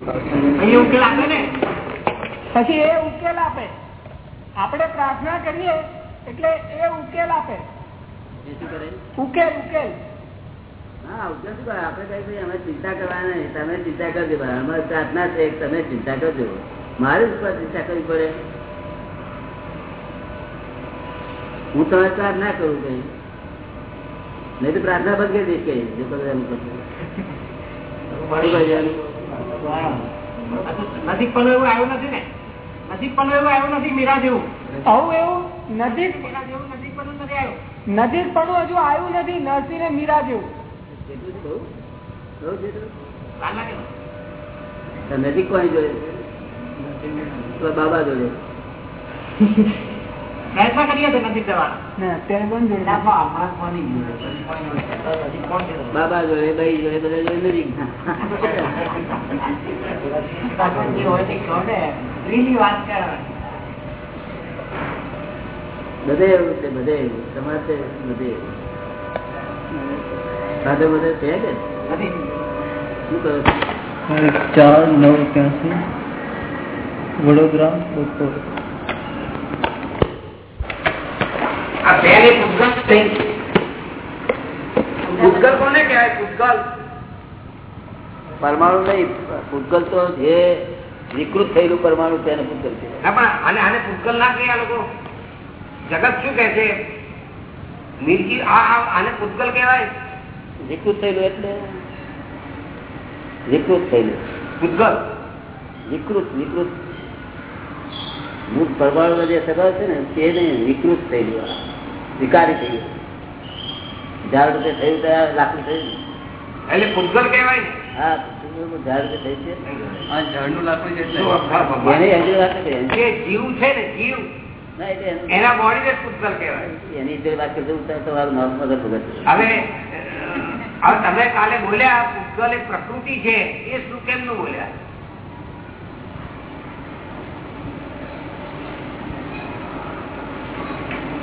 ઉકેલ આપે ને? પછી એ ઉકેલ આપે. આપણે પ્રાર્થના કરીએ એટલે એ ઉકેલ આપે. શું ઉકેલ ઉકેલ. હા ઉકેલ શું કરે? આપડે કઈ ભાઈ અમે ચિંતા નહીં. તમે ચિંતા કરજો અમારી પ્રાર્થના છે તમે ચિંતા કરજો. મારે જ ચિંતા કરવી પડે? હું તમે પ્રાર્થના કરું કઈ. નહીં તો પ્રાર્થના બંધ કરી દઈશ કઈ. જો કદાચ એમ કરશો. નજીક પણ એવું આવ્યું નથી ને. નજીક પણ એવું આવ્યું નથી મીરા જેવું. આવું એવું? નજીક? મીરા જેવું નજીક પણ નથી આવ્યું. નજીક પણ હજુ આવ્યું નથી નરસિંહ ને મીરા જેવું. નજીક કોની જોડે? બાબા જોડે. પ્રયત્ન કરીએ તો નથી જવાનો. ને અત્યારે કોણ જોડે? બાબા જોડે ભાઈ જોડે બધા જોડે નથી બધે એવું છે બધે એવું. તમારે છે બધે એવું. સાથે બધે છે કે? શું કરો ચાર નવ ત્યાંસી વડોદરા બપોર આ બે ને પૂતગલ થઈ. પૂતગલ કોને કહેવાય? પૂતગલ પરમાણુ નહીં પૂતગલ તો જે વિકૃત થયેલું પરમાણુ તેને પૂતગલ છે ના આને આને પૂતગલ ના કહે આ લોકો? જગત શું કહે છે? નિર્જીવ આ આ- આને પૂતગલ કહેવાય? વિકૃત થયેલું એટલે? વિકૃત થયેલું. પૂતગલ વિકૃત વિકૃત. મૂળ પરમાણુ જે સ્વભાવ છે ને તે નહીં વિકૃત થઈ ગયો. વિકારી થયેલું ઝાડ રૂપે થયું ત્યાં લાકડું થયું એટલે પૂતગલ કહેવાય હા છે. જીવ છે ને જીવ. એના બોડી ને પૂતગલ કહેવાય. એની જે વાત કરતો તમારું નામ હવે હવે તમે કાલે બોલ્યા પૂતગલ એ પ્રકૃતિ છે એ શું કેમ નું બોલ્યા?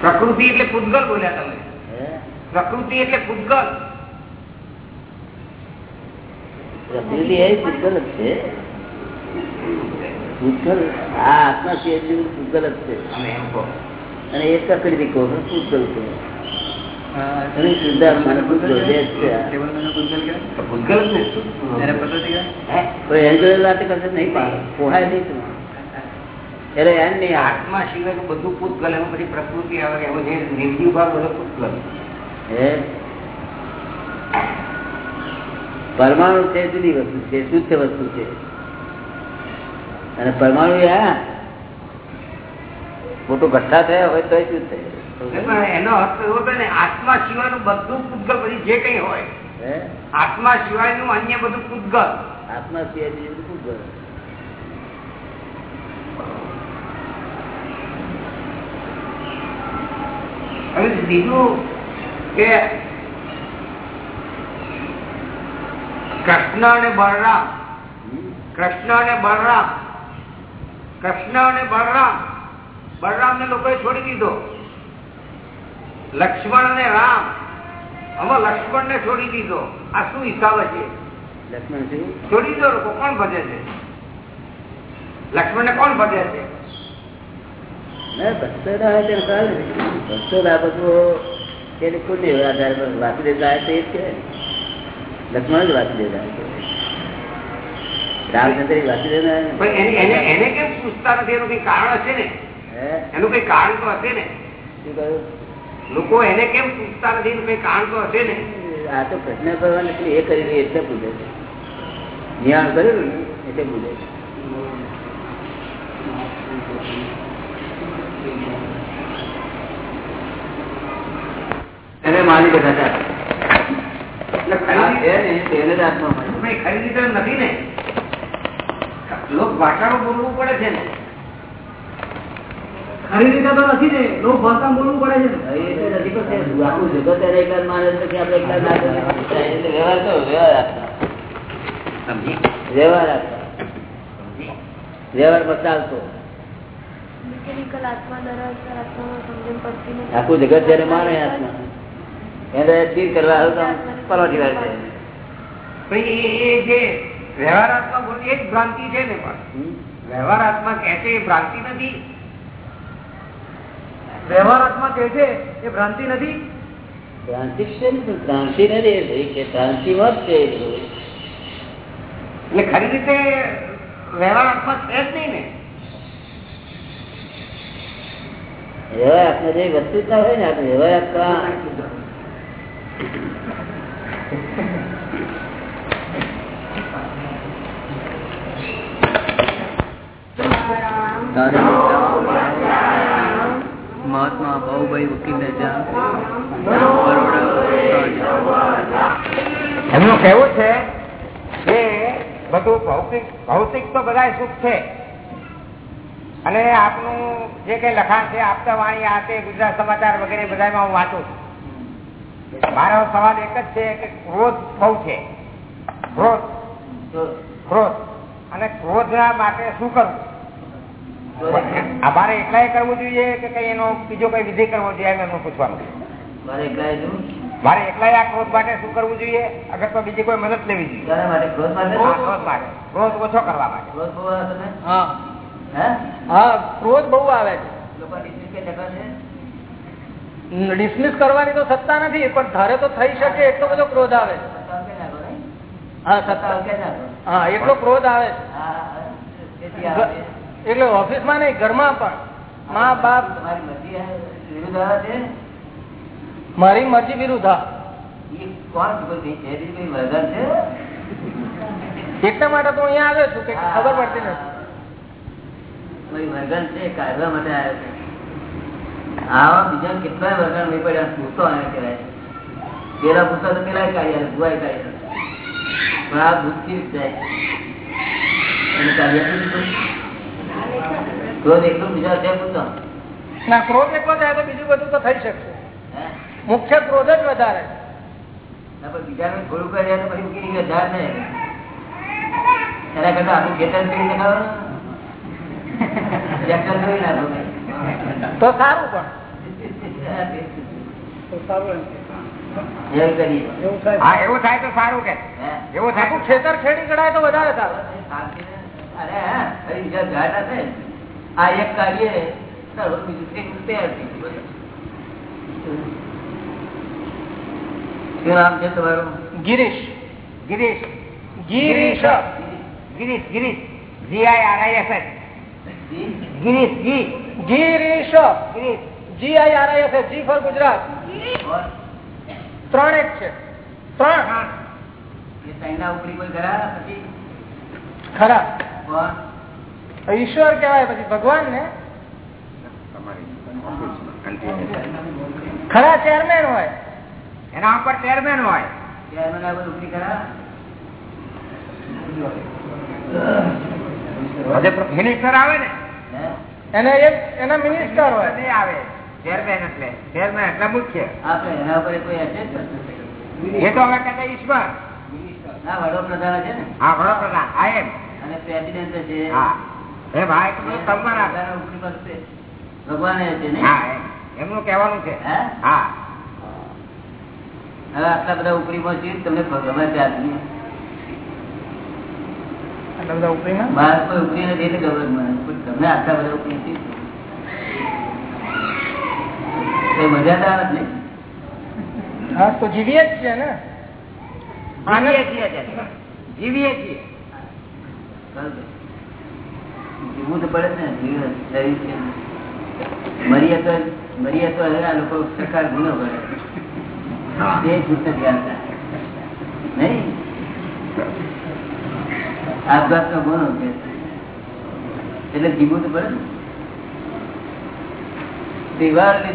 પ્રકૃતિ એટલે પૂતગલ બોલ્યા તમે. પ્રકૃતિ એટલે પૂતગલ. પ્રકૃતિ એ જ છે. આ આત્મા છે જ છે. અને એ પ્રકૃતિ કહો. કહો નહીં પાડે. પોહાય નહીં તમારે. એટલે એમ નહીં આત્મા સિવાય બધું પૂતગલ એમાં પછી પ્રકૃતિ આવે એવો જે નિર્જીવ ભાગ બધો પૂતગલ. હે? પરમાણુ છે જુદી વસ્તુ છે શુદ્ધ વસ્તુ છે. અને પરમાણુ એ હા મોટો ગઠ્ઠા થયા હોય તો શું થાય એનો અર્થ એવો થાય ને આત્મા સિવાયનું બધું પૂતગલ પછી જે કઈ હોય. આત્મા સિવાયનું અન્ય બધું પૂતગલ. આત્મા સિવાય બીજું બધું શુદ્ધ હોય. હવે બીજું કે કૃષ્ણ અને બળરામ કૃષ્ણ અને બળરામ કૃષ્ણ અને બળરામ બળરામ ને લોકોએ છોડી દીધો. લક્ષ્મણ અને રામ હવે લક્ષ્મણ ને છોડી દીધો. આ શું હિસાબ છે? લક્ષ્મણ છોડી દીધો લોકો કોણ ભજે છે? લક્ષ્મણ ને કોણ ભજે છે? ભક્તો ના હોય તેને ચાલે ભક્તો બાબતો તેને ખુલ્લી આધાર પર વાસુદેવ લાય તો એ જ કહેવાય લક્ષ્મણ જ વાસુદેવ લાય કહેવાય. રામચંદ્ર વાસુદેવ એને એને એને કેમ પૂછતા નથી? એનું કઈ કારણ હશે ને? એનું કઈ કારણ તો હશે ને? શું કહ્યું? લોકો એને કેમ પૂછતા નથી? એનું કઈ કારણ તો હશે ને? આ તો પ્રશ્ન કરવા નથી એ કરી એટલે પૂછે છે. નિહાળ કર્યું ને એટલે પૂછે છે. એને માની છે ખરીદી તો નથી ને. લોક ભાષામાં બોલવું પડે છે ને. ખરીદી તો નથી ને લોક ભાષા બોલવું પડે છે આખું જગત એકલા માને આપણે એકલા ના વ્યવહાર તો વ્યવહાર આપતા વ્યવહાર આત્મા વ્યવહારમાં ચાલતો મિકેનિકલ આત્મા દ્વારા આત્મામાં સમજણ પડતી નથી. આખું જગત જયારે મારે આત્મા એને સ્થિર કરવા આવે તો વાર છે. એ એ જે વ્યવહારાત્મા બોલ એ જ ભ્રાંતિ છે ને પણ. વ્યવહારાત્મા કહે છે એ ભ્રાંતિ નથી. વ્યવહારાત્મા કે છે એ ભ્રાંતિ નથી. ભ્રાંતિ છે ને ભ્રાંતિ નથી કે છે. એટલે ખરી રીતે વ્યવહારાત્મા છે જ નહીં ને. વ્યવહાર વસ્તુ જ ના હોય ને આ વ્યવહાર આત્મા મહાત્મા બાહુભાઈ વકીલ એમનું કેવું છે કે બધું ભૌતિક ભૌતિક તો બધા સુખ છે. અને આપનું જે કઈ લખાણ છે આપતા વાણી આ તે ગુજરાત સમાચાર વગેરે બધામાં હું વાંચું છું. મારો સવાલ એક જ છે કે ક્રોધ બહુ છે. ક્રોધ. ક્રોધ. અને ક્રોધના માટે શું કરવું? અમારે એકલાએ કરવું જોઈએ કે કઈ એનો બીજો કઈ વિધિ કરવો જોઈએ એમ એમનું પૂછવાનું? મારે એકલાએ આ ક્રોધ માટે શું કરવું જોઈએ? અગર તો બીજી કોઈ મદદ લેવી જોઈએ. ક્રોધ ઓછો કરવા માટે. હા? ક્રોધ બહુ આવે છે. ડિસ્મિસ કરવાની તો સત્તા નથી પણ ધારે તો થઈ શકે એટલો બધો ક્રોધ આવે? હા સત્તા? હા એટલો ક્રોધ આવે. એટલે ઓફિસમાં નહીં ઘરમાં પણ. મા બાપ મારી મરજી વિરુદ્ધ એટલા માટે તો અહીંયા આવ્યો છું કે ખબર પડતી નથી. કોઈ વર્ગન છે? કાઢવા માટે આવ્યો છે. આવા બીજા કેટલાય વર્ગન નહીં પડ્યા પૂછતો આને કહેવાય પેલા પૂછતા તો પેલા કાઢ્યા ભુવાય કાઢ્યા પણ આ ભૂતથી જ જાય એને કાઢ્યા નથી ક્રોધ એકલો બીજા છે પૂછતો ના ક્રોધ એટલો જાય તો બીજું બધું તો થઈ શકશે. મુખ્ય ક્રોધ જ વધારે બીજા થોડું કર્યા તો પછી મૂકી વધારે એના કરતા આટલું ખેતર કરી દેખાવાનું તો સારું પણ. એવું થાય. હા એવું થાય તો સારું કે. એવું થાય ખેતર ખેડી કઢાય તો વધારે સારું. અરે હા, ફરી બીજા ઝાડ હશે. આ એક કાઢીએ તો હવે બીજું કંઈક તૈયાર થઈ ગયું. શું નામ છે તમારું? Girish. Girish. Girish. Girish. Girish G I R I S H G? Girish ji Girish Girish G I R I S G for Gujarat? ત્રણ એક છે ત્રણ ખરા ઈશ્વર કેવાય પછી ભગવાન ને ખરા ચેરમેન હોય એના ઉપર ચેરમેન હોય? મિનિસ્ટર આવે ને? એને એક એના મિનિસ્ટર હોય. નહીં આવે. ચેરમેન એટલે. ચેરમેન એટલે મુખ્ય. આપણે એના ઉપર કોઈ હશે એ તો અમે કહેતા ઈશ્વર. ના વડોપ્રધાન છે ને? હા વડોપ્રધાન. આ એમ. અને પ્રેસિડેન્ટ છે હા. એ ભાઈ તો તમારા. ભગવાન એ છે ને? હા એમનું કહેવાનું છે. હે? હા. હવે આટલા બધા ઉપરીમાં છીએ તમને ગમે ત્યાંથી આટલા બધા ઉપરીમાં બહાર કોઈ ઉપરી નથી એટલે ખબર મને. તમને આટલા બધા ઉપરી નથી? મજા તો આવે જ હા તો જીવીએ જ છે ને. જીવીએ છીએ જીવીએ છીએ. બરાબર. જીવવું તો પડે જ ને જીવન શરીર છે. મરીએ તો મરીએ તો હવે આ લોકો સરકાર ગુનો કરે. તે છૂટ નથી આવતા નહીં? આપઘાત નો ગુનો છે એટલે જીવવું તો પડે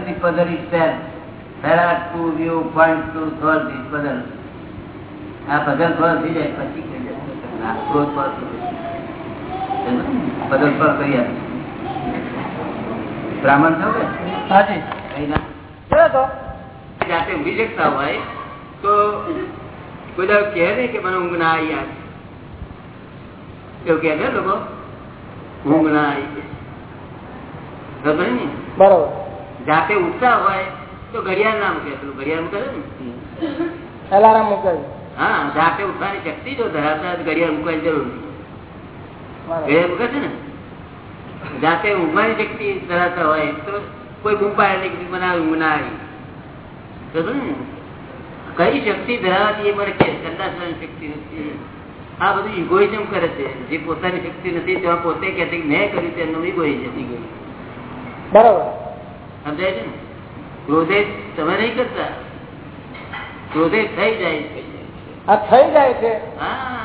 ને puzzle itself. There are two viewpoints to solve this puzzle. આ puzzle solve થઈ જાય પછી જાય. ક્રોધ જાય. puzzle solve કરી આપે. બ્રાહ્મણ છો કે ના જાતે ઊંઘી શકતા હોય તો કોઈ કહે નહીં કે મને ઊંઘ ના આવી એવું કહે છે લોકો? ઊંઘ ના આવી બરોબર. જાતે ઉઠતા હોય તો ઘડિયાળ ના મૂકે પેલું ઘડિયાળ મૂકે ને? એલાર્મ હા જાતે ઉઠવાની શક્તિ જો ધરાવતા ઘડિયાળ મૂકવાની જરૂર નહીં. ઘડિયાળ મૂકે છે ને? જાતે ઊંઘવાની શક્તિ ધરાવતા હોય તો કોઈ ગુંપાય નહીં મને ઊંઘ ના આવી. કઈ શક્તિ ધરાવતી એ મને કે સંદાસ શક્તિ નથી. આ બધું ઇગોઇઝમ કરે છે. જે પોતાની શક્તિ નથી તેમાં પોતે કે મેં કર્યું છે એમનું ઇગોઇઝમ બરાબર. સમજાય છે ને? ક્રોધે તમે નહીં કરતા. ક્રોધે થઈ જાય. છે. આ થઈ જાય છે. હા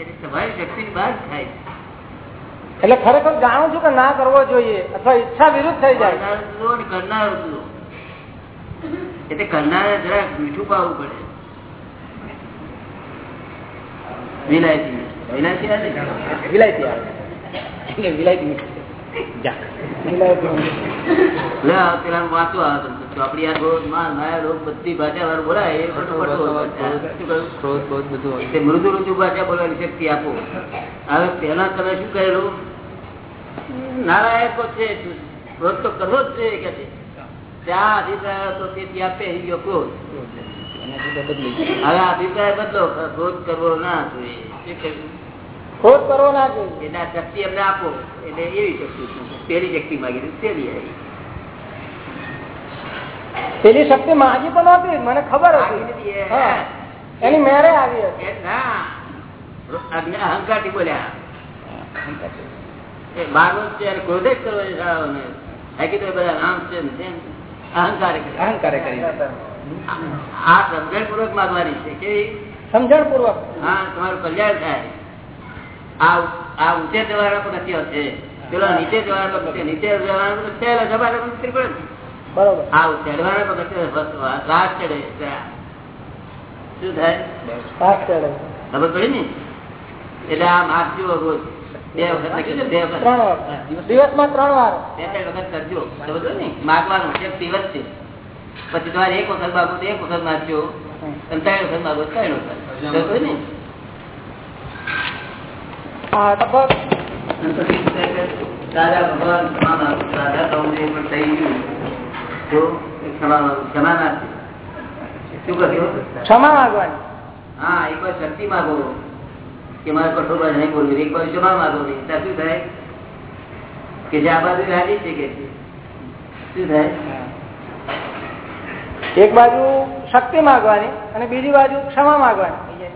એટલે તમારી શક્તિ બહાર થાય. છે. એટલે ખરેખર જાણું છું કે ના કરવો જોઈએ અથવા ઈચ્છા વિરુદ્ધ થઈ જાય. કરનાર એટલે કરનારે જરાક મીઠું પાવું પડે. વિલાયતી આવે? આવે. મૃદુ ઋતુ ભાષા બોલવાની શક્તિ આપો. હવે પેલા તમે શું કહેલું નારાયકો છે ક્રોધ તો કરવો જ છે કે ત્યાં અભિપ્રાય હતો ગયો ક્રોધ હવે અભિપ્રાય બદલો ક્રોધ કરવો ના જોઈએ. ક્રોધ કરવો ના જોઈએ. એના શક્તિ અમને આપો. એટલે એવી શક્તિ પેલી શક્તિ માગી પેલી આવી. પેલી શક્તિ માગી પણ હતી મને ખબર હતી. એની મેરે આવી હતી. એ અહંકારથી બોલ્યા. એ ભાગવત છે ક્રોધે જ કરવો છે શાળાઓને. બધા નામ છે અહંકાર અહંકારે કરી આ સમજણ પૂર્વક માગવાની છે કે સમજણ પૂર્વક હા તમારું કલ્યાણ થાય. આ આ ઊંચે જવાના પગથિયો છે પેલો નીચે જવાના પગથિયો નીચે જવાના પગથિયા જવાના પગથિયા પડે બરોબર. આ ચડવાના પગથિયો રાત ચડે. શું થાય? ચડે. ખબર પડી ને? એટલે આ માગજો રોજ. બે વખત બે વખત. ત્રણ દિવસમાં ત્રણ વાર. બે ત્રણ વખત કરજો. સમજો ને? માગવાનું છે દિવસ છે. પછી તમારે એક વખત માગો તો એક વખત માગજો અને ત્રણ વખત માગો ત્રણ વખત. ને. દાદા ભગવાન ક્ષમા દાદા કહું પણ થઈ ગયું. તો ક્ષમા માંગો. શું કહ્યું ક્ષમા માંગવાની. હા એક વાર શક્તિ માગો. કે મારે કઠોર નહીં બોલવું. એક વાર ક્ષમા માગો. નહીં ત્યાં શું થાય? કે જે આ બાજુ રાજી છે કે શું થાય? એક બાજુ શક્તિ માંગવાની અને બીજી બાજુ ક્ષમા માંગવાની.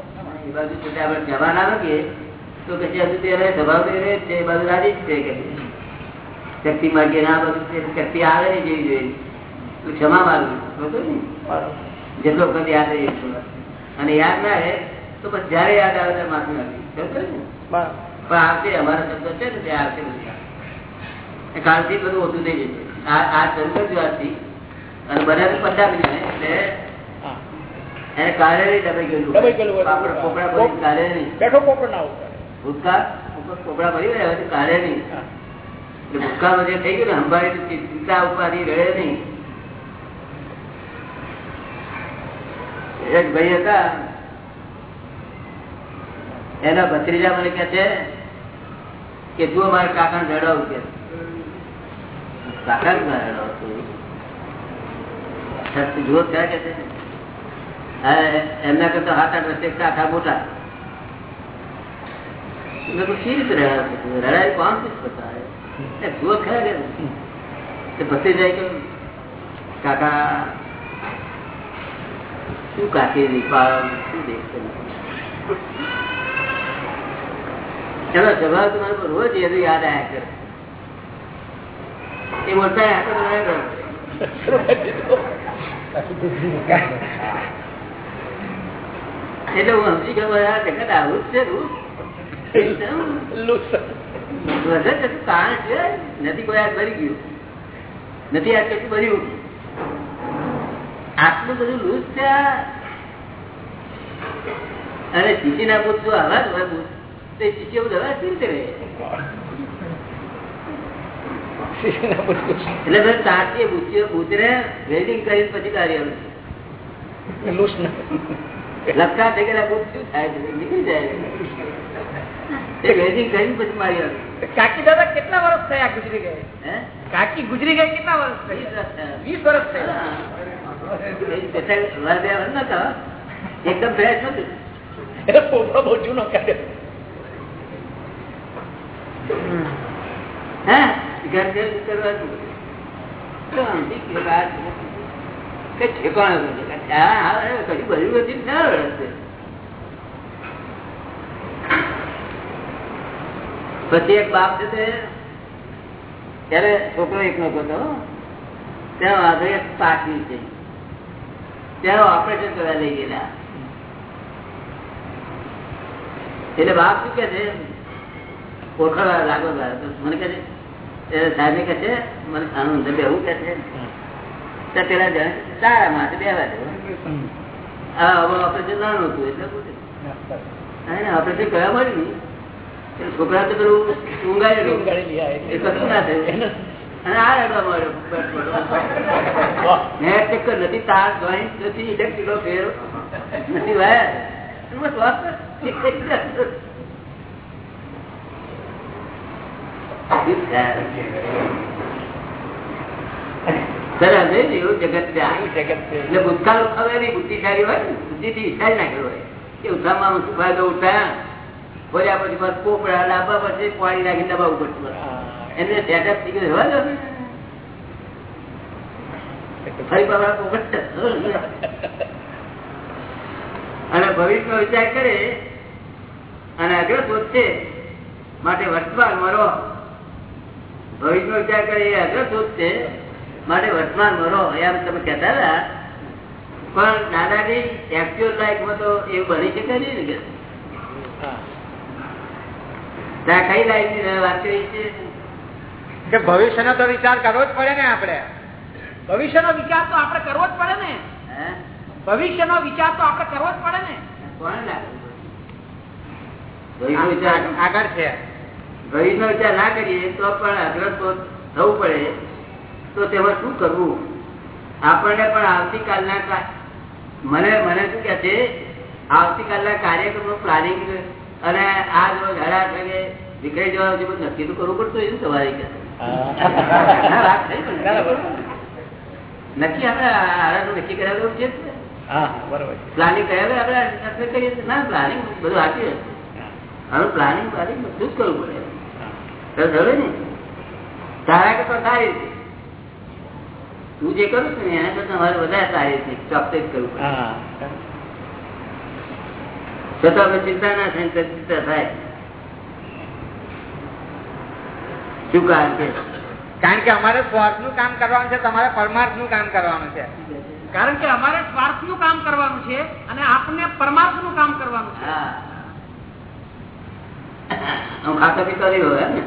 એ બાજુ આપણે જવા ના લાગીએ તો પછી હજુ તે સ્વભાવ છે એ બાજુ રાજી જ છે શક્તિ માગીએ ના તે શક્તિ આવે ને જેવી જોઈએ. તું ક્ષમા માગવી બરોબર ને જેટલો વખત યાદ રહે. અને યાદ ના રહે તો પછી જયારે યાદ આવે ત્યારે માફી માંગવી. બરોબર. પણ આવશે અમારા શબ્દ છે ને તે આવશે બધું કાલથી બધું ઓછું થઈ જશે આ આ શરૂ કરજો આજથી. અને બધા પચાસ મિનિટ એટલે એને કાલે નહીં દબાઈ ગયેલું પોપડા ભરી કાલે નહીં બેઠો પોપડ ના ઉપર ભૂતકાળ? પોપડા ભરી રહ્યા હતી કાલે નહીં એટલે ભૂતકાળમાં જે થઈ ગયું ને અંબાડી ચિંતા ઉપાધિ રહે નહીં. એક ભાઈ હતા. એના ભત્રીજા મને કે છે કે જુઓ મારે કાકા ને રડાવું કે કાકા ને રડાવું જુઓ ક્યાં કે એમના કરતા હાથ આઠ વર્ષે આખા મોટા. એનો સ્વભાવ તમારે રોજ એનું યાદ આવ્યા કરે. એ મોટા હાથે. એટલે હું સમજી ગયો જગત આવું જ છે રૂપ. વધે છે તો કારણ છે નથી કોઈ આજ ભરી ગયું. નથી આ કશું ભર્યું આટલું બધું લૂઝ છે. અને શીશી ના બુદ્ધ જો આવા જ હોય તો શીશી એવું દવા કેવી રીતે એટલે મેં તારતીય બુદ્ધિઓ બુદ્ધને વેલ્ડિંગ કરીને પછી કાર્ય લપકા થઈ ગયેલા બુદ્ધ શું થાય છે? નીકળી જાય. એ વેલ્ડિંગ કરીને પછી મારી આવે કાકી દાદા કેટલા વર્ષ થયા ગુજરી ગયે? હે? કાકી ગુજરી ગઈ કેટલા વર્ષ થયા? વીસ વર્ષ થયા. એકદમ ફ્રેશ નથી એટલે પોપડો બહુ જૂનો કર્યો. હે? ને ના. પછી એક બાપ છે ત્યારે છોકરો એકલો હતો ત્યાં વાંધો એક પાકી છે. ત્યાં ઓપરેશન કરવા લઈ ગયેલા. એટલે બાપ શું કે છે? ઓળખાવા લાગો. મને કહે છે સાહેબ છે મને અંદર બેવું કે છે પેલા જણ સારા માટે બેવા દે ઓપરેશન નાનું હતું એટલે. ઓપરેશન કરવા મળ્યું છોકરા તો પેલું ઊંઘાડેલું. ઊંઘાડેલી, હા, એટલે. એ કશું ના થયું. અને આ રડવા મળ્યો. નેટ ચક્કર નથી તાર જોઈન્ટ નથી ઇલેક્ટ્રિકો ફેર નથી વાયર બસ વાત. સરસ છે ને એવું જગત છે આ. એવું જગત છે. એટલે ભૂતકાળ હવે એની બુદ્ધિશાળી હોય ને બુદ્ધિથી વિચારી નાખેલો હોય. કે ઉઠામાં શું ફાયદો ઉઠાયા. બોલ્યા પછી બસ પોપડા લાંબા પછી પાણી નાખી દબાવવું પડતું એને સેટઅપ થઈ ગયું. રહેવા દો ને. ફરી પાછા પોપટ. અને ભવિષ્ય વિચાર કરે અને અગ્ર છે માટે વર્તમાન મરો ભવિષ્ય વિચાર કરે એ અગ્ર છે. માટે વર્તમાન મરો એમ તમે કહેતા હતા. પણ દાદાજી એકચ્યુઅલ લાઈફમાં તો એવું બની શકે નહીં ને કે. ત્યાં કઈ લાઈફની વાત કરી છે? કે ભવિષ્યનો તો વિચાર કરવો જ પડે ને આપણે. ભવિષ્યનો વિચાર તો આપણે કરવો જ પડે ને. હે? ભવિષ્યનો વિચાર તો આપણે કરવો જ પડે ને. કોને લાગે? ભવિષ્ય આગળ છે. ભવિષ્યનો વિચાર ના કરીએ તો પણ અગ્રસ્ત થવું પડે. તો તેમાં શું કરવું? આપણને પણ આવતીકાલના મને મને શું કે છે? આવતીકાલના કાર્યક્રમનું પ્લાનિંગ અને આ જો ઘડા થગે વિખરાઈ જવાનું છે બધું નક્કી તો કરવું પડતું એવું તમારે કે? વાત થઈ નક્કી આપણે આરાનું નક્કી કરાવેલું છે? પ્લાનિંગ કર્યા વગર આપણે કરીએ ના પ્લાનિંગ બધું આપીએ હવે પ્લાનિંગ પ્લાનિંગ બધું જ કરવું પડે. ને. તારા કરતા સારી રીતે તું જે કરું છું ને એના કરતા મારે વધારે સારી છે. ચોક્કસ કરવું પડે. હા. છતાં આપણે ચિંતા ના થાય ચિંતા થાય. શું કારણ કે કારણ કે અમારે સ્વાર્થનું કામ કરવાનું છે તમારે પરમાર્થનું કામ કરવાનું છે. કારણ કે અમારે સ્વાર્થનું કામ કરવાનું છે અને આપને પરમાર્થનું કામ કરવાનું છે. હા ખાતો પીતો નહીં હોય ને?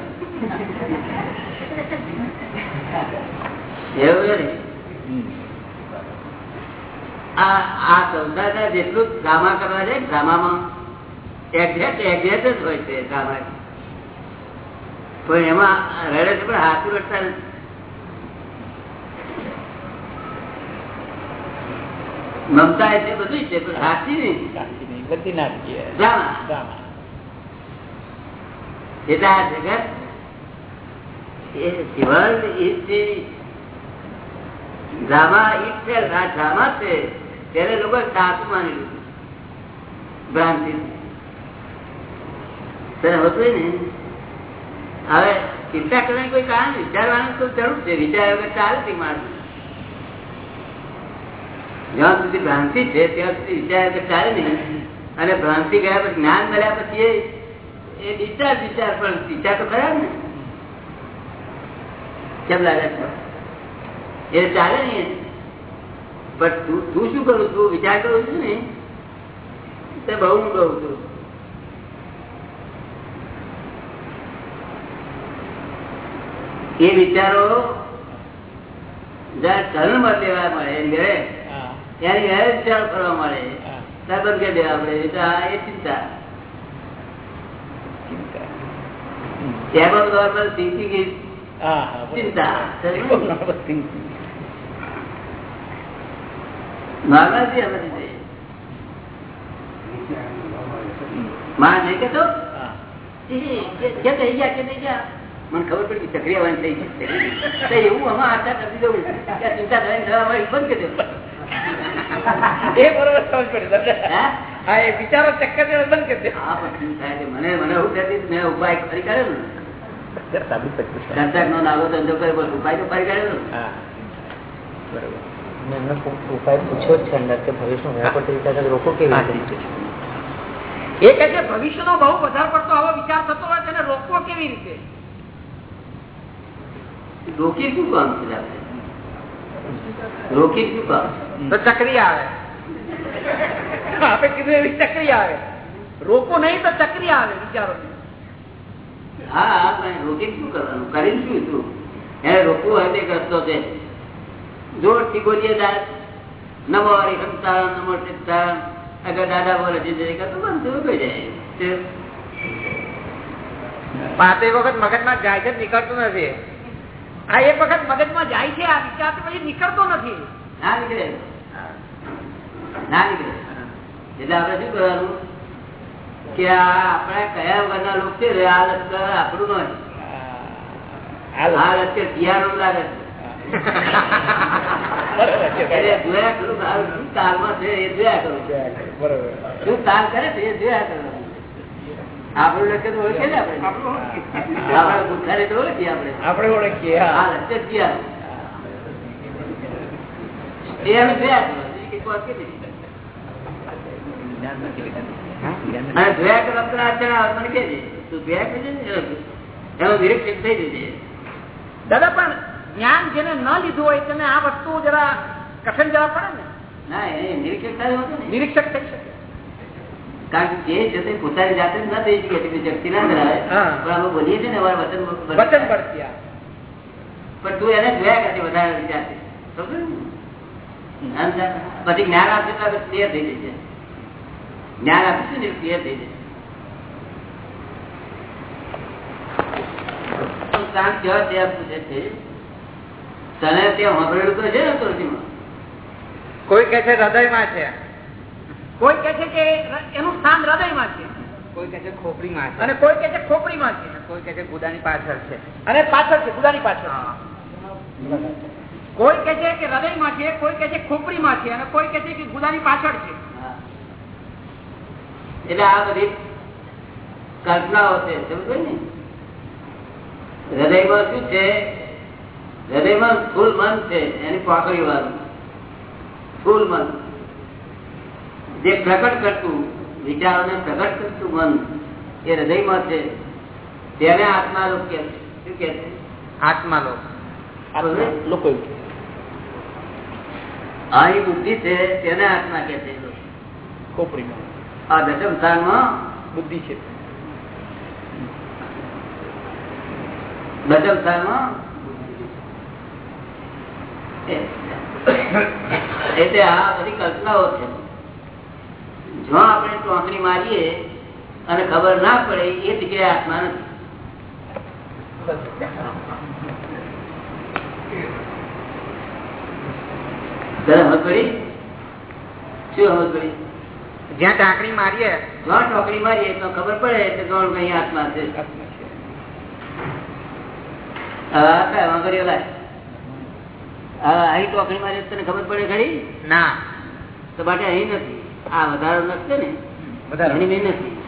એવું છે આ આ સંસારના જેટલું ડ્રામા કરવા છે ડ્રામામાં એક્ઝેક્ટ એક્ઝેક્ટ જ હોય છે ડ્રામા પણ એમાં રડે છે પણ હાથું રડતા નથી. મમતા એટલે બધું છે પણ હાથી નહીં. બધી નાટકીય ડ્રામા. ત્યારે લોકો સાચું માની લીધું. ભ્રાંતિ. હોતું ને? હવે ચિંતા કરવાની કોઈ કારણ. વિચારવાનું તો જરૂર છે. વિચાર વગર ચાલતી માણસ. જ્યાં સુધી ભ્રાંતિ છે, ત્યાં સુધી વિચાર વગર ચાલે નહીં. અને ભ્રાંતિ ગયા પછી જ્ઞાન મળ્યા પછી એ વિચાર વિચાર પણ વિચાર તો ખરા ને? કેમ લાગે છે? એ ચાલે ને પણ તું તું શું કરું? છું વિચાર કરું છું ને? તે બહુ હું કહું છું. એ વિચારો જયારે કર્મ લેવા મળે હા, ત્યારે વિચારો કરવા મળે. તરત કે આપણે એ ચિંતા. એમાં નોર્મલ થિંકિંગ ઇઝ હા, હા, બરોબર. ચિંતા. નોર્મલથી અમે માં નહીં કહેતો કે- કે થઈ ગયા કે થઈ ગયા? મને ખબર પડી કે ચક્રી આવવાની થઈ ગઈ. એવું આમાં આશા કરી દઉં કે ચિંતા થવાની થવા બંધ કરી દઉં એ બરોબર સમજ પડી હા? એ વિચારો ચક્કર બંધ કરી દે. મને મને ઉપાય ફરી કર્યો ને. ભવિષ્યનો બહુ વધારે પડતો આવો વિચાર થતો હોય તેને રોકવો કેવી રીતે? રોકી શું કામ છે રોકી શું કામ? તો ચક્રી આવે. આપે કીધું એવી ચકરી આવે. રોકો નહીં તો ચકરી આવે વિચારો હા પણ રોકી શું કરવાનું? કરીને શું શું એને રોકવું હોય તે રસ્તો છે. જોરથી બોલીએ દાદ નમો હરિહંતા નમો સિદ્ધા. અગર દાદા બોલે છે તે કહે તો બંધ થઈ જાય પાંચ વખત મગજમાં જાય છે નીકળતું નથી. આ એક વખત મગજમાં જાય છે આ વિચાર પછી નીકળતો નથી. ના નીકળે. ના નીકળે. એટલે આપણે શું કરવાનું? કે આપણા કયા વગરના લોકો છે? આ લશ્કર આપણું નહીં આ લશ્કર. બિહારનું લાગે છે. જોયા કે આચરણ મને તું જોયા કરજે ને એનો થઈ દાદા પણ જ્ઞાન જેને ન લીધું હોય તેને આ વસ્તુ જરા કઠણ જવા પડે ને? ના એ નિરીક્ષક થયો નિરીક્ષક થઈ શકે. કારણ કે જે પોતાની જાતે જ ના થઈ શકે શક્તિ ના ધરાવે. પણ અમે બોલીએ છીએ ને અમારા વચન વચન પણ તું એને જોયા કરશે વધારે જાતે? પછી જ્ઞાન આપશે તો ક્લિયર થઈ જશે. જ્ઞાન આપીશું ને ક્લિયર થઈ જશે. છે તને ત્યાં સાંભળેલું તો છે ને તુલસીમાં? કોઈ કે છે હૃદયમાં છે. કોઈ કહે છે કે એનું સ્થાન હૃદયમાં છે. કોઈ કે છે ખોપડીમાં છે. અને કોઈ કે છે ખોપડીમાં છે. કોઈ કે છે ગુદાની પાછળ છે. અને પાછળ છે ગુદાની પાછળ કોઈ કે છે કે હૃદયમાં છે કોઈ કે છે ખોપડીમાં છે અને કોઈ કે છે કે ગુદાની પાછળ છે. એટલે આ બધી કલ્પનાઓ છે સમજો ને? હૃદયમાં શું છે? હૃદયમાં ફૂલ મન છે એની પાકડી વાળું. ફૂલ મન. જે પ્રગટ કરતું વિચારોને પ્રગટ કરતું મન એ હૃદયમાં છે. તેને આત્મા લોક કે શું કે છે? આત્મા લોક અહીં બુદ્ધિ છે તેને આત્મા કે છે. ખોપડીમાં આ દશમ સ્થાનમાં બુદ્ધિ છે. દશમ સ્થાનમાં એટલે આ બધી કલ્પનાઓ છે. જો આપણે ટોંકણી મારીએ અને ખબર ના પડે, એ દીકરી આત્મા નથી. શું સમજ પડી? જ્યાં ટાંકણી મારીએ જ્યાં ટોકરી મારીએ તો ખબર પડે કે કોણ કઈ આત્મા છે. અહીં તને ખબર પડે ખરી ના. તો માટે અહીં નથી. આ વધારો નથી ને? વધારે. એની નથી.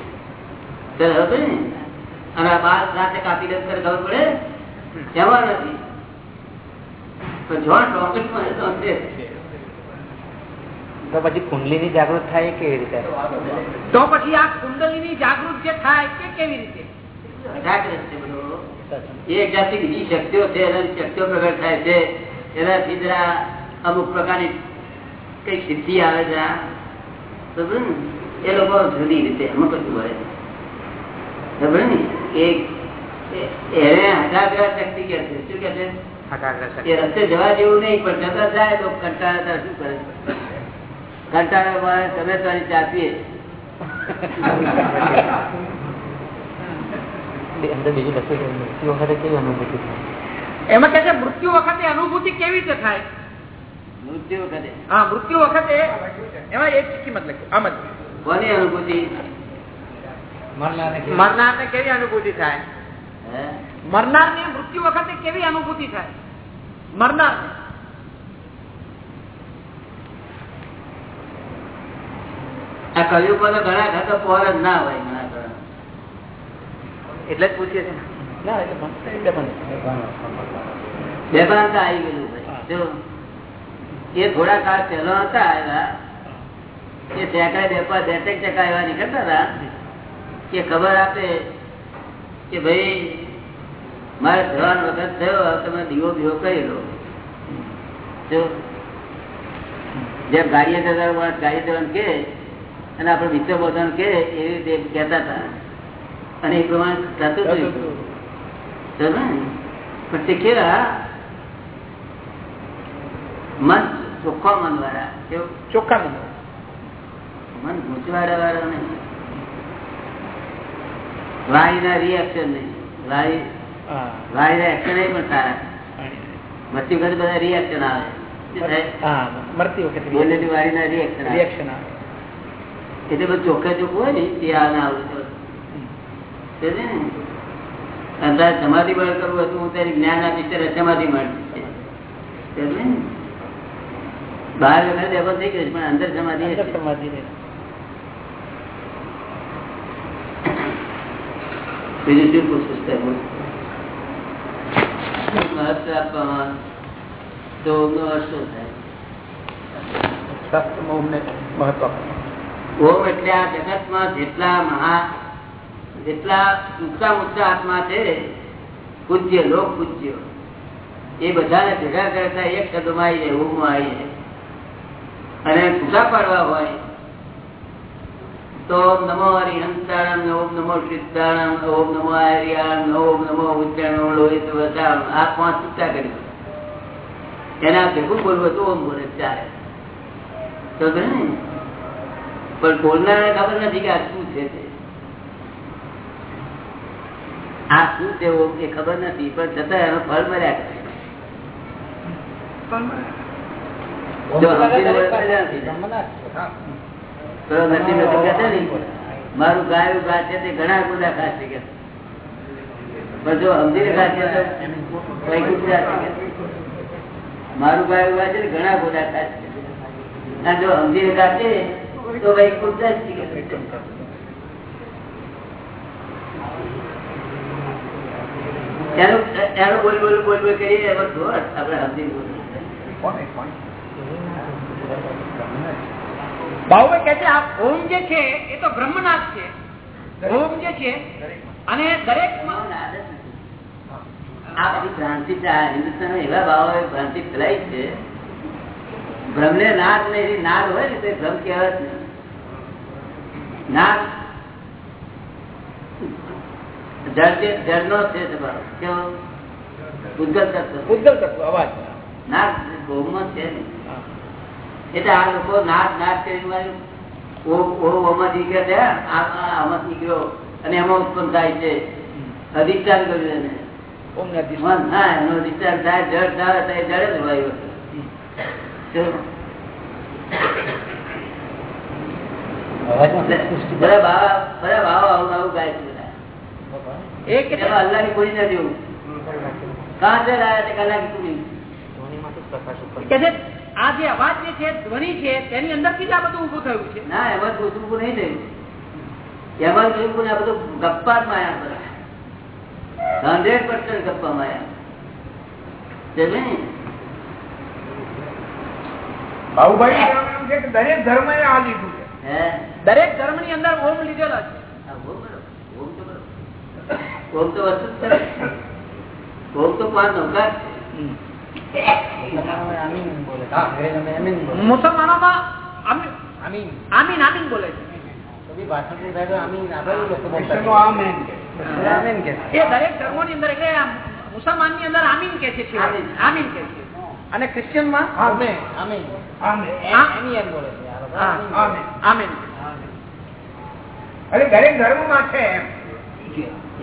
ચાલ ને. અને આ બાર રાતે કાપી દે તને ખબર પડે? જવા નથી. પણ જો ટોકડી મારે તો છે. તો પછી કુંડલીની જાગૃત થાય એ કેવી રીતે? તો પછી આ કુંડલીની જાગૃત જે થાય તે કેવી રીતે? છે એ એક બીજી શક્તિઓ છે એનાથી શક્તિઓ પ્રગટ થાય છે એનાથી જરા અમુક પ્રકારની કઈ સિદ્ધિ આવે છે આ. સમજ્યો ને? એ લોકો જુદી રીતે અમુક જ મળે છે એને હજાગ્રહ શક્તિ કે છે. શું કે છે. રસ્તે જવા જેવું નહીં પણ જતા જાય તો કંટાળા શું કરે? કંટાળા તમે તો ચા પીએ. અનુભૂતિ એમાં કે છે મૃત્યુ વખતે અનુભૂતિ કેવી રીતે થાય? મૃત્યુ વખતે. હા મૃત્યુ વખતે એમાં એક કિંમત લખ્યું. આમ જ. કોની અનુભૂતિ? મરનાર ને કેવી અનુભૂતિ થાય? હે? મરનારની મૃત્યુ વખતે કેવી અનુભૂતિ થાય? મરનાર આ કયુગમાં તો ઘણા ખાતો પોર જ ના હોય ઘણા. એટલે જ પૂછીએ છીએ ને. ના એટલે બંધ એટલે બંધ બેભાનતા આવી ગયેલું એ થોડા કાળ પહેલા હતા આવ્યા એ સેકડા બેપા બેઠક ટકા એવા નીકળતા હતા કે ખબર આપે કે ભાઈ મારે જવાન વખત થયો તમે દીવો બીવો કરી લો જો જેમ ગાડીએ ગાડી જવાનું કે અને આપણે મિત્ર બોધન કે એવી રીતે કહેતા હતા. અને એ પ્રમાણે થતું હતું. પણ તે કેવા? મન ચોખ્ખા મન વાળા ચોખ્ખા મન મન ગૂંચવાડા વાળા નહીં. વાયુના રિએક્શન નહીં. વાયુ હા. ના એક્શન પણ સારા. મૃત્યુ વખતે બધા રિએક્શન આવે. મરતી વખતે બોલેલી રિએક્શન આવે. રિએક્શન આવે. એટલે બધું ચોખ્ખે ચોખ્ખું હોય ને તે આ ના? તારે સમાધિ બળ કરવું હતું હું ત્યારે જ્ઞાન આપીશ ત્યારે સમાધિ મળશે બહાર વગર ડેવલપ થઈ ગયો પણ અંદર સમાધિ સમાધિ બીજું શું પૂછું છે બોલ. મહત્વ આપવામાં તો શું થાય? મહત્વ. ઓમ એટલે આ જગતમાં જેટલા મહા, જેટલા ઊંચા ઊંચા આત્મા છે, પૂજ્ય, લોક પૂજ્ય, એ બધાને ભેગા કરતા એક શબ્દમાં આવી જાય ઓમમાં આવી જાય. અને પૂજા પાડવા હોય, તો ઓમ નમો હરિહંતાણમ, ઓમ નમો સિદ્ધાણમ, ઓમ નમો આર્યાણ ઓમ નમો ઉચ્ચારણ લોહિત વસાણ, આ પાંચ છૂટા કરી એના ભેગું બોલવું તો ઓમ બોલે, ચાલે. તો ને? પણ બોલનારને ખબર નથી કે આ શું છે આ શું છે એ ખબર નથી પણ છતાં એનો ફળ મળ્યા મારું ગાયું ઘાસ છે તે ઘણા બધા ઘાસ છે કે. પણ જો છે છે કે. મારું ગાયું ઘાસ છે ઘણા બધા ઘાસ છે. જો સમજીને ઘાસ છે તો ભાઈ ઘાસ છે કે. એનું એનું બોલ બોલ બોલ બોલ કરીએ એમાં જો આપણે સમજી બાહુભાઈ કહે છે આ ઓમ જે છે એ તો બ્રહ્મનાથ છે ઓમ જે છે અને દરેક આ બધી ભ્રાંતિ છે એવા ભાવો ભ્રાંતિ ફેલાય છે ભ્રમને નાદ ને એની નાદ હોય ને તો ભ્રમ કહેવાય જે જળનો છે કેવો? ઉદ્ગલ તત્વ. ઉદ્ગલ તત્વ અવાજ. નાદ ભૌમમાં છે નહીં એટલે આ લોકો નાદ નાદ કરીને માર્યું. ઓ ઓ ઓમાં નીકળે છે આ આ આમાં નીકળ્યો. અને એમાં ઉત્પન્ન થાય છે. અધિષ્ઠાન કર્યું એને. ને. હા એનો અધિષ્ઠાન થાય જળ થાય જળ જ હોય આ જે અવાજ જે છે ધ્વનિ છે તેની અંદરથી જ આ બધું ઉભું થયું છે. ના એમાં ઉભું નહીં થયું. એમાં જોયું આ બધું ગપ્પા જ માયા બધા હંડ્રેડ પર્સન્ટ ગપ્પા માયા. ને? બાહુભાઈ છે કે દરેક ધર્મ એ આ લીધું છે. હે? દરેક ધર્મની અંદર ઓમ લીધેલા છે. ઓમ તો બરોબર. ઓમ તો વસ્તુ છે. ઓમ તો પાંચ નૌકા મુસલમાનોમાં આમીન આમીન. આમીન બોલે છે. ધર્મો ની અંદર આમ મુસલમાનની અંદર આમીન કે છે આમીન. આમીન કે છે. અને ક્રિશ્ચિયનમાં આમીન. આમીન. એટલે દરેક ધર્મમાં છે એમ.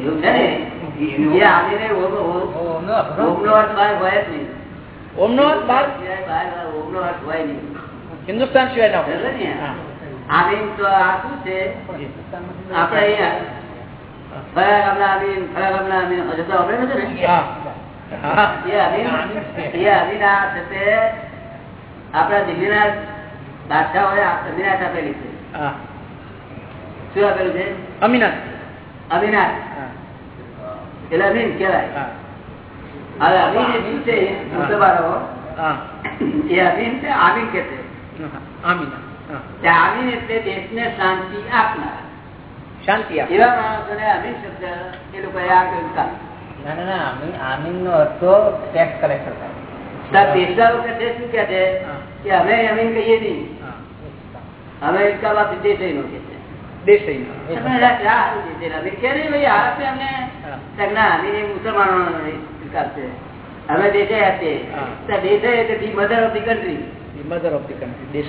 એવું છે ને? એ આવીને ઓમ ઓમ- અર્થ બહાર હોય જ નહીં. ઓમનો અર્થ બહાર? સિવાય બહાર અર્થ હોય નહીં. હિન્દુસ્તાન સિવાય ના. આમીન તો આ શું છે? આપણે અહીંયા ફળા ગામના આમીન ફળા ગામના આમીન હજુ આપણે નથી ને? હા. હા. એ આમીન એ આમીન આ છે આપણા દિલ્હીના બાદશાહોએ આ આપેલી છે. હા. શું આપેલું છે? અમીનાથ. અવિનાશ એટલે અમીન કેવાય હવે અમીન એ શું છે? મુસલમાનો એ અમીન છે? આમીન કે છે? આમીના. એટલે દેશને શાંતિ આપનાર. શાંતિ એવા માણસોને અમીન શબ્દ એ લોકોએ આપ્યો કામ ના ના ના આમીન આમીન નો અર્થ તો ટેક્સ કલેક્ટર થાય. તાર કે છે? શું કે છે. કે અમે અમીન કહીએ નહીં. હા. અમે કે છે. દેસાઈ? મુસલમાનો અમે દેસાઈ આપીએ. દેસાઈ એટલે mother of the country mother of the country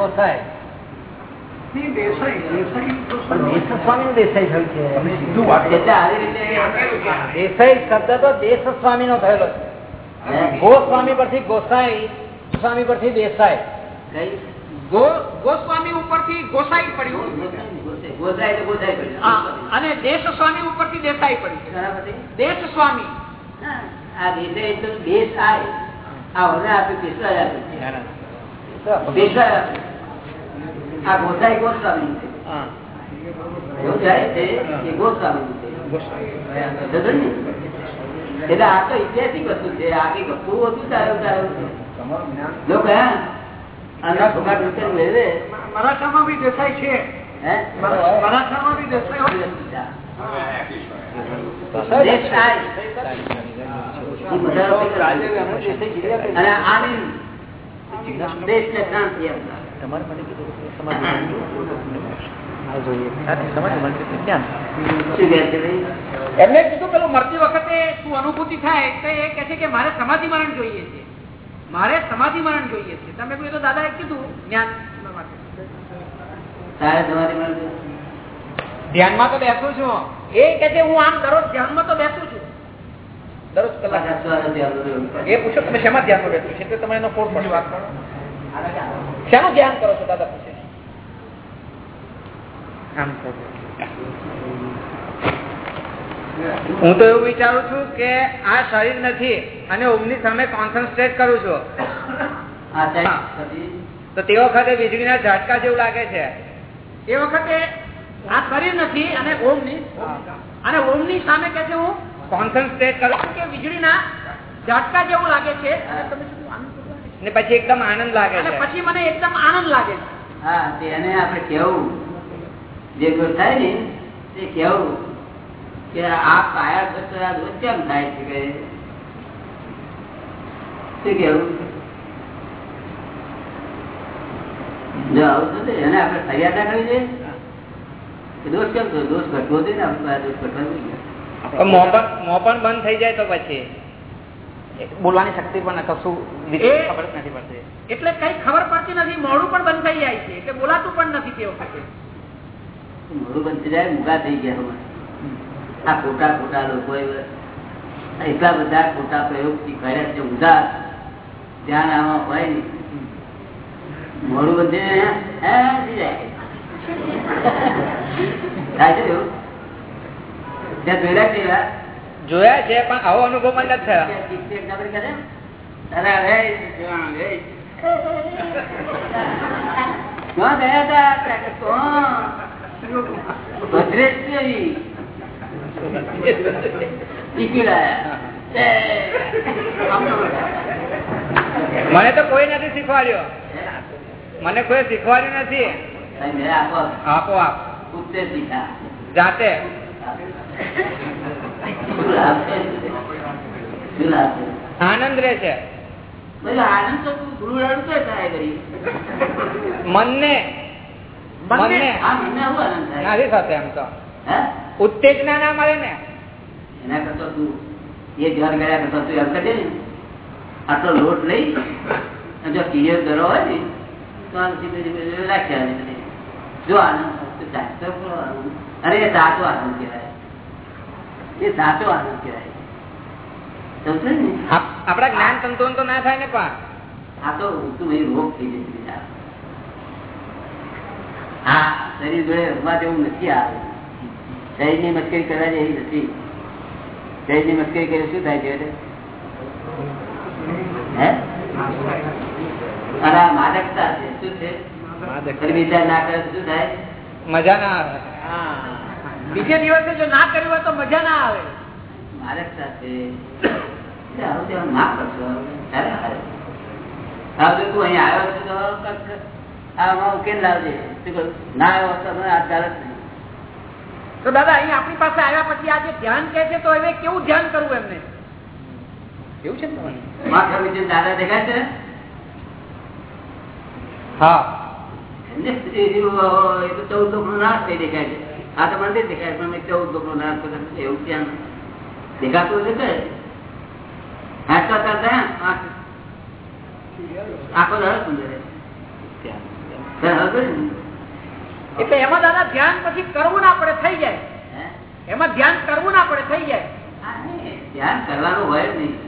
Gosai શબ્દ તો દેશ સ્વામી નો થયેલો? ગોસ્વામી પરથી ગોસાઈ સ્વામી પરથી દેસાઈ? ગોસ્વામી ઉપરથી ગોસાઈ પડ્યું. ગોસાઈ પડ્યું. હા, અને દેશ સ્વામી ઉપરથી દેસાઈ પડ્યું. દેશ સ્વામી આ દેસાઈ એટલે દેશ આય. આ આપ્યું. ગોસાઈ ગોસ્વામી છે. ગોસ્વામી? એટલે આ તો ઐતિહાસિક વસ્તુ છે. ગપુ હતું તારે તારે મરાઠામાં બી દેસાઈ છે. મરાઠામાં બી દેસાઈ અને. તમારા કીધું? એમને કીધું પેલું મરતી વખતે શું અનુભૂતિ થાય? તો એ કે છે કે મારે સમાધિ મરણ જોઈએ છે. મારે સમાધિ મરણ જોઈએ છે. તમે કહ્યું તો દાદાએ કીધું જ્ઞાન ધ્યાનમાં તો બેસું છું. એ કે છે હું આમ દરરોજ ધ્યાનમાં તો બેસું છું. દરરોજ કલાક. એ પૂછો તમે શેમાં ધ્યાનમાં બેસું છે એટલે તમે એનો ફોડ પડશે વાત કરો. શેનું ધ્યાન કરો છો દાદા પૂછે આમ કરો. હું તો એવું વિચારું છું કે આ શરીર નથી અને ઊંઘની સામે કોન્સન્ટ્રેટ કરું છું. તો તે વખતે વીજળીના ઝાટકા જેવું લાગે છે. એ વખતે આ શરીર નથી અને ઓમની અને ઓમની સામે કે છે હું? કોન્સન્ટ્રેટ કરું છું. કે વીજળીના ઝાટકા જેવું લાગે છે? ને પછી એકદમ આનંદ લાગે છે. પછી મને એકદમ આનંદ લાગે છે. હા તેને આપણે કેવું જે થાય ને તે કેવું કે આ પાયા કરતા દોષ કેમ થાય છે કે? શું કેવું? જો આવું થતું એને આપણે ફરિયાદ ના કરવી જોઈએ? દોષ કેમ થયો? દોષ ઘટવો જોઈએ ને આપણે દોષ ઘટવા જોઈએ મોં પણ બંધ થઈ જાય તો પછી? બોલવાની શક્તિ પણ કશું ખબર નથી પડતી. એટલે કઈ ખબર પડતી નથી મોડું પણ બંધ થઈ જાય છે એટલે બોલાતું પણ નથી તે વખતે. મોડું બનતી જાય મૂકા થઈ ગયા હવે. આ ખોટા ખોટા લોકો એટલા બધા ખોટા પ્રયોગ કર્યા છે ઊંધા ધ્યાન આમાં હોય નહીં મોડું બધે જાય, છે પણ આવો અનુભવ પણ નથી થયો. ગયા હતા? મને તો કોઈ નથી શીખવાડ્યો. મને કોઈ શીખવાડ્યું નથી. આપો આપ જાતે? આનંદ રહે છે. મનને. મનને. નથી થતો એમ તો? ઉત્તેજના ના મળે ને? એના કરતા તું એ ધ્યાન કર્યા કરતા તું એમ કરજે ને આટલો લોટ લઈ અને જો ક્લિયર કરો હોય ને તો આમ ધીમે ધીમે રાખ્યા જો આનંદ. અરે એ સાચો આનંદ કહેવાય. એ સાચો આનંદ કહેવાય. આપડા જ્ઞાન સંતોન તો ના થાય ને પણ. આ તો તું એ રોગ થઈ જશે હા શરીર જોડે રમવા જેવું નથી આવે. શરીરની મસ્કરી કરવા જેવી નથી. શરીરની મસ્કરી કરે શું થાય છે? હે? અને આ માદકતા છે શું છે? વિચાર ના કરે શું થાય? મજા ના આવે. બીજે દિવસે જો ના કર્યું હોય તો મજા ના આવે. માદકતા છે. આવું તેવું ના કરશો. ત્યારે હારે. તું અહીં આવ્યો છે તો આમાં ઉકેલ લાવજે. શું કહ્યું? ના આવ્યો તો આ હાથ ચાલે નહીં. તો દાદા અહીં આપણી પાસે આવ્યા પછી આજે ધ્યાન કે છે તો હવે કેવું ધ્યાન કરવું એમને એવું છે ને તમારે? માથા નીચે દાદા દેખાય છે હા એમને એ તો ચૌદ લોકનો નાશ થઈ દેખાય છે આ તો મને નથી દેખાય પણ મેં ચૌદ લોકનો નાશ કર્યો છે. એવું ત્યાં દેખાતું હશે કે હાચવા ચાલતા આંખ આંખો દાડો સુંદર રહે. ત્યારે હવે ને? એટલે એમાં દાદા ધ્યાન પછી કરવું ના પડે થઈ જાય. એમાં ધ્યાન કરવું ના પડે થઈ જાય. આ ધ્યાન કરવાનું હોય જ નહીં.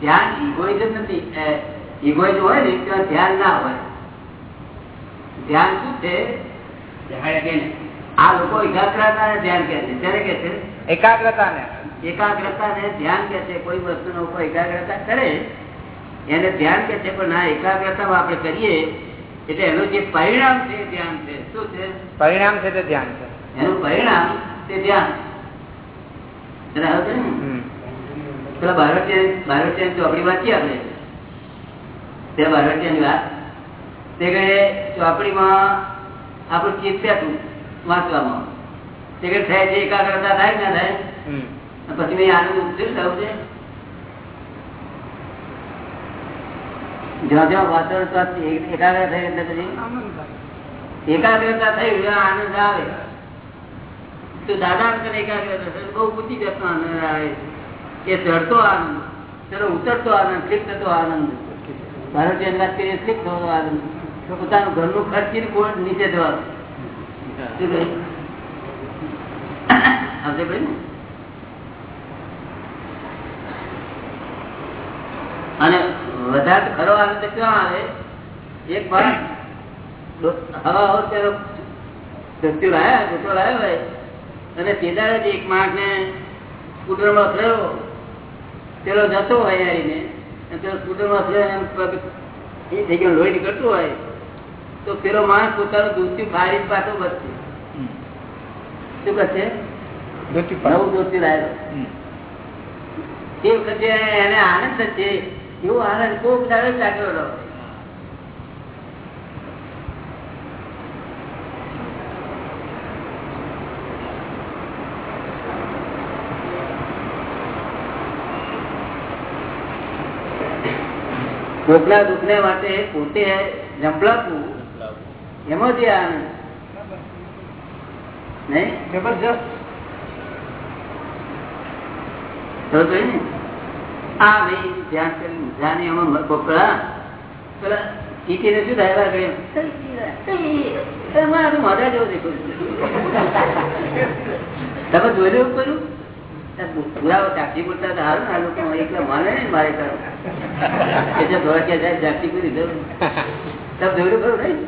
ધ્યાન ઇગોઇઝમ નથી. ઇગોઇઝમ હોય ને ત્યાં ધ્યાન ના હોય. ધ્યાન શું છે? આ લોકો એકાગ્રતા ધ્યાન કે છે. ત્યારે કે છે? એકાગ્રતા ને એકાગ્રતા ને ધ્યાન કે છે. કોઈ વસ્તુનો ઉપર એકાગ્રતા કરે એને ધ્યાન કે છે પણ ના એકાગ્રતા આપણે કરીએ એટલે એનું જે પરિણામ છે ધ્યાન છે. શું છે? પરિણામ છે તે ધ્યાન છે. એનું પરિણામ તે ધ્યાન. પેલા ભારતીય ભારતીય ચોપડી વાંચી આપણે. તે ભારતીયની વાત. તે કહે ચોપડીમાં આપણું ચિત્ત હતું વાંચવામાં તે કહે થાય છે એકાગ્રતા થાય ના થાય. પછી મેં આનંદ ઉપજ્યું થયું છે? જ્યાં જ્યાં વાતાવરણ એકાગ્ર થઈ એટલે પછી એકાગ્રતા થઈ આનંદ આવે. તો દાદા એકાગ્રતા બહુ બુદ્ધિ જતો આનંદ આવે. એ ચડતો આનંદ. ચલો ઉતરતો આનંદ ક્લિક થતો આનંદ. ભારતીય વાત કરીએ ક્લિક થતો આનંદ. પોતાનું ઘરનું ખર્ચી કોણ નીચે જવાનું? શું કહ્યું? સમજે ભાઈ ને અને વધારે ખરો આનંદ ક્યાં આવે? એક વાર હવા હોય ધોતો લાયો હોય. અને તેદારે જ એક માણસ ને સ્કૂટરમાં થયો પેલો જતો હોય પેલો સ્કૂટરમાં થયો એમ પગ એ જગ્યાએ લોહી નીકળતું હોય. તો પેલો માણસ પોતાનું દૂધથી જ પાછો બચશે શું કરશે. નવું દૂધથી લાયેલો. એ વખતે એને આનંદ છે એવો આનંદ કોક દાડો જ લાગેલો. કોકના દુઃખને માટે પોતે જંપલાવવું એમાં જે આનંદ. નહીં? જબરજસ્ત. ને. આ ભાઈ ધ્યાન કરી ધ્યાન એમાં બપડા પેલા ઈટીને શું થાય એમાં મજા જેવું દેખાય. તમે જોયેલું એવું? કર્યું? પુરાવો સાક્ષી બોલતા હતા, હારું ને લોકો એકલા માને નહીં મારે કરો જો જાય જાગતી કરી દો તમે જોયેલું ખરું નહીં?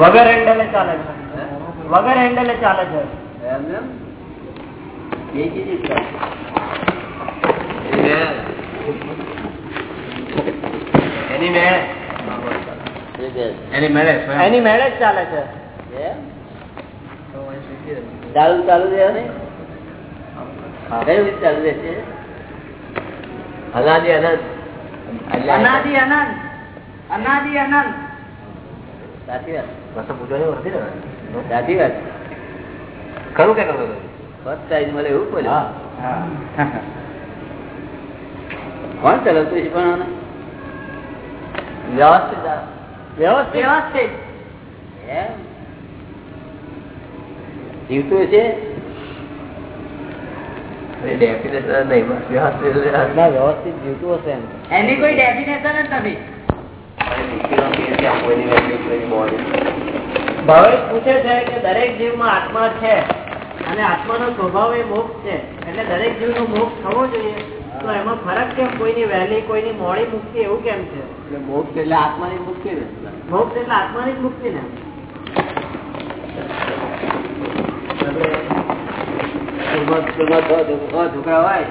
વગર હેન્ડલે ચાલે છે. વગર હેન્ડલે ચાલે છે. એની મેળે. એની મેળે એની મેળે જ ચાલે છે. ચાલુ ચાલુ રહે ને ચાલુ રહેશે? અનાદિ અનંત. અનાદિ અનંત. અનાદિ અનંત. સાચી વાત. પૂછવાની નથી ને સાચી વાત. ખરું કે ખરું? ફર્સ્ટ પ્રાઇઝ મળે એવું બોલ્યું. કોણ ચલાવતું છે પણ વ્યવસ્થિત વ્યવસ્થિત. વ્યવસ્થિત. જીવતું છે ડેફિનેશન નહીં વ્યવસ્થિત ના વ્યવસ્થિત જીવતું હશે એની કોઈ ડેફિનેશન જ નથી. ભાવેશ પૂછે છે કે દરેક જીવમાં આત્મા છે અને આત્માનો સ્વભાવ એ મોક્ષ છે. એટલે દરેક જીવનો મોક્ષ થવો જોઈએ. તો એમાં ફરક કેમ? કોઈની વહેલી કોઈની મોડી મુક્તિ એવું કેમ છે? એટલે મોક્ષ એટલે આત્માની મુક્તિ ને. મોક્ષ એટલે આત્માની જ મુક્તિ ને. છોકરા હોય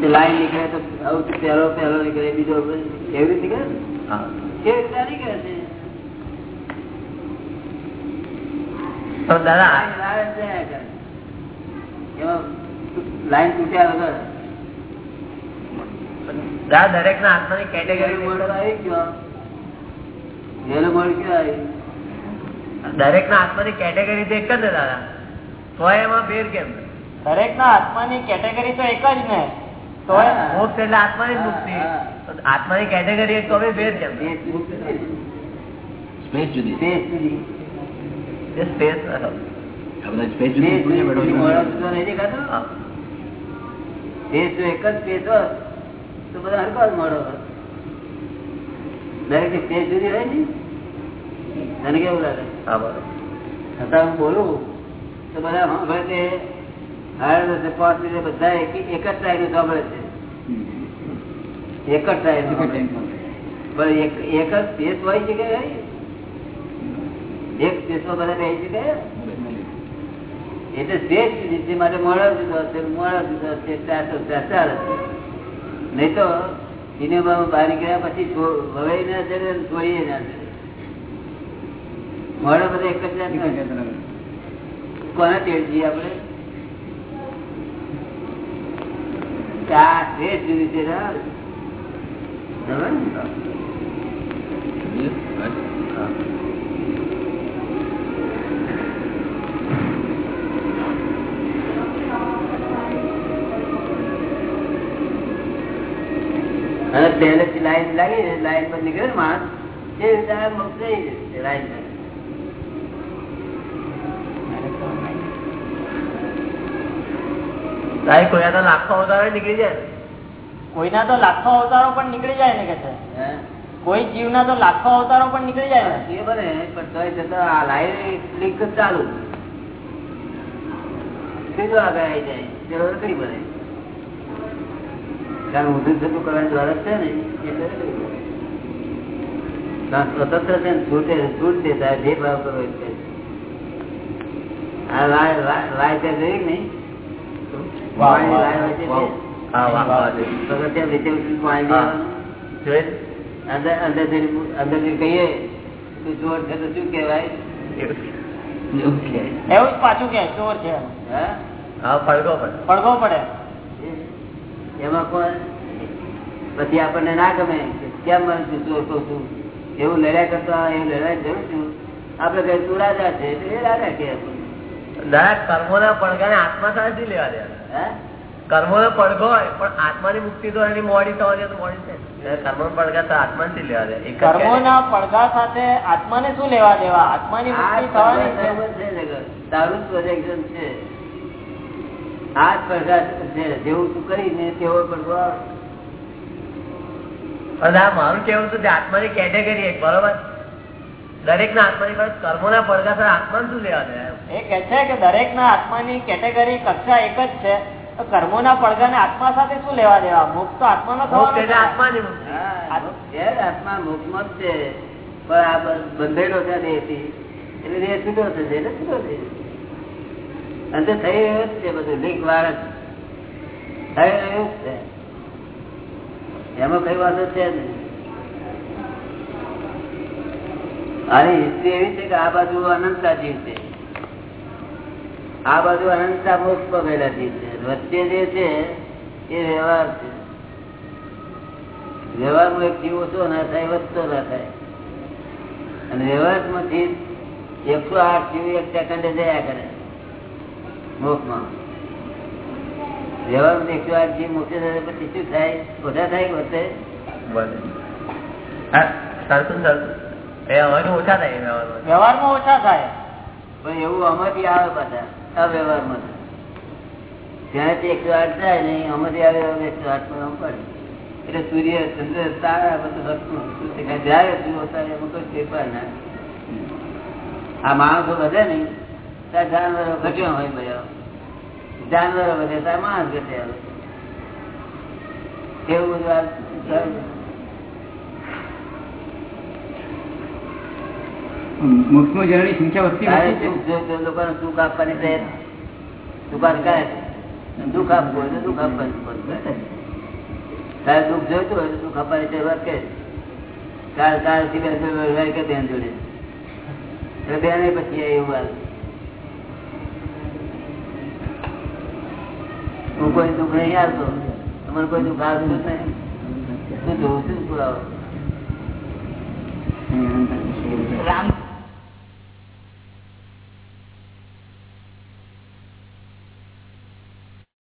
લાઈન નીકળે તો પહેલો પહેલો નીકળે બીજો એવી રીતે નીકળે? કેવી રીતે નીકળે છે? તો દાદા લાઈન લાવે છે આ કરે. એમાં લાઈન તૂટ્યા વગર. દાદા દરેક ના આત્માની કેટેગરી દરેક ના આત્માની કેટેગરી તો એક જ ને દાદા. તો એમાં ફેર કેમ? દરેક ના આત્માની કેટેગરી તો એક જ ને. મોક્ષ એટલે આત્માની મુક્તિ. આત્માની કેટેગરી તો હવે મુક્ત છે. સ્પેસ જુદી. સ્પેસ બોલું તો બધા એક જ ટાઈમ સાંભળે છે. એક જ એક જ સ્પેસ હોય છે કે? એક સ્પેસમાં બધા રહી છે કે એટલે માટે મોડો જુદો હશે હશે ત્યાં તો ત્યાં ચાલે નહીં તો સિનેમામાં બહાર નીકળ્યા પછી છો- ના ચડે છોડીએ ના ચડે મોડો બધા એક જ. કોને છીએ આપણે કે આ? અને પહેલેથી લાઈન લાગી લાઈન પર નીકળે માણસ એ રીતે જશે લાઈન પર. તારી કોઈ તો લાખો અવતારો નીકળી જાય. કોઈના તો લાખો અવતારો પણ નીકળી જાય ને કે છે? હે? કોઈ જીવના તો લાખો અવતારો પણ નીકળી જાય ને? એ બને પણ તો છતાં આ લાઈન ક્લિક ચાલુ. સીધું આગળ આવી જાય? જરૂર કઈ બને કારણ ઊંધું થતું કરવાની જરૂર છે ને? એટલે સ્વતંત્ર છે ને છૂટે છૂટ જે ભાવ કરો એ આ રાય લાય ત્યાં જોઈ નહીં. એમાં કોઈ પછી આપણને ના ગમે કેમ મને તું ચોર કઉ છું એવું લડ્યા કરતા એવું લડવા જવું છું? આપડે કઈ તું રાજા છે? એટલે એ રાજા કે દરેક કર્મો ના પડઘાને આત્મા સાથે લેવા દે હે કર્મો નો પડઘો હોય પણ આત્માની મુક્તિ તો એની મોડી થવાની તો મોડી છે. કર્મો નો પડઘા તો આત્મા થી લેવા દે. એક ના પડઘા સાથે આત્માને શું લેવા દેવા? આત્માની આ મુક્તિ થવાની. તારું જ પ્રોજેક્શન છે. આ જ પડઘા જેવું તું કરીને તેવો પડઘો આવે. મારું કેવું હતું આત્માની કેટેગરી એક બરોબર? દરેક ના આત્માની પાસે કર્મો ના પડઘા આત્મા શું લેવા દે એ કે છે કે દરેક ના આત્માની કેટેગરી કક્ષા એક જ છે. તો કર્મોના પડઘાને આત્મા સાથે શું લેવા દેવા? મુક્ત તો આત્મા નો થવાનો આત્મા. આત્માની મુક્તિ. આત્મા. છે. પણ આ બંધેલો છે દેહથી. એટલે દેહ છૂટો થશે. એટલે છૂટો થઈ. અંતે થઈ રહ્યો જ છે બધું. લીક વાર થઈ રહ્યું જ છે. એમાં કઈ વાંધો છે નહીં. આની હિસ્ટ્રી એવી છે કે આ બાજુ અનંતતા જીવ છે. આ બાજુ અનંતતા મોક્ષ પગેલા જીવ છે. વચ્ચે જે છે, એ વ્યવહાર છે. વ્યવહારમાં એક જીવ ઓછો ના થાય, વધતો ના થાય. અને વ્યવહારમાંથી એકસો આઠ જીવ એક સેકન્ડે જયા કરે. મોક્ષમાં. વ્યવહાર એકસો આઠ જીવ મોક્ષે થાય પછી શું થાય? ઓછા થાય કે વધે? ને સરખું ઓછા થાય વ્યવહારમાં. વ્યવહારમાં ઓછા થાય. પણ એવું આમાંથી આવે પાછા અવ્યવહારમાં. ત્યાંથી એકસો આઠ થાય ને આમાંથી આવે એકસો આઠમાં પડે. એટલે સૂર્ય ચંદ્ર તારા બધું એમાં કોઈ ફેરફાર ના આ માણસો વધે નહીં ત્યાં જાનવરો ઘટ્યો હોય ભાઈ જાનવરો વધે ત્યાં માણસ ઘટે હવે. એવું બધું મુર્ખો જણાની સંખ્યા વધતી લોકોને સુખ આપવાની હું કોઈ દુઃખ નહીં આવતો તમારે કોઈ દુઃખ આવતું જ નહીં. શું જોઉં છું પુરાવો રામ